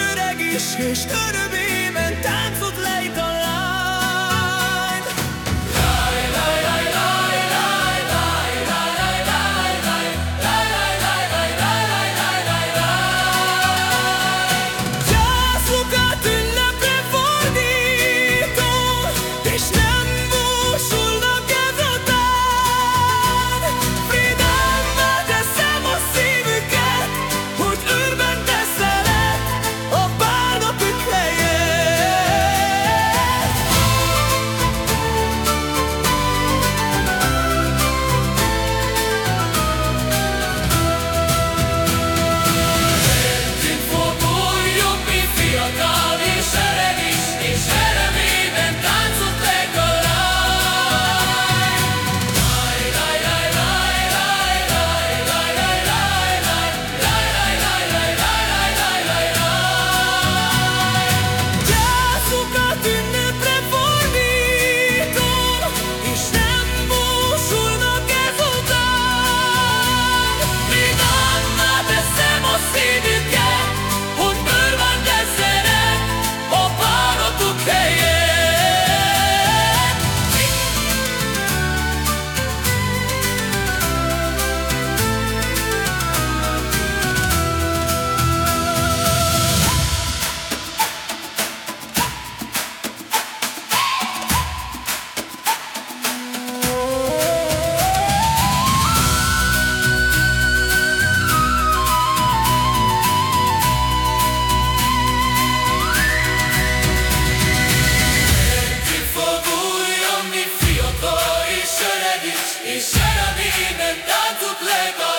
és öreg is, és örömében táncot lejt a І ще нам імен на туплека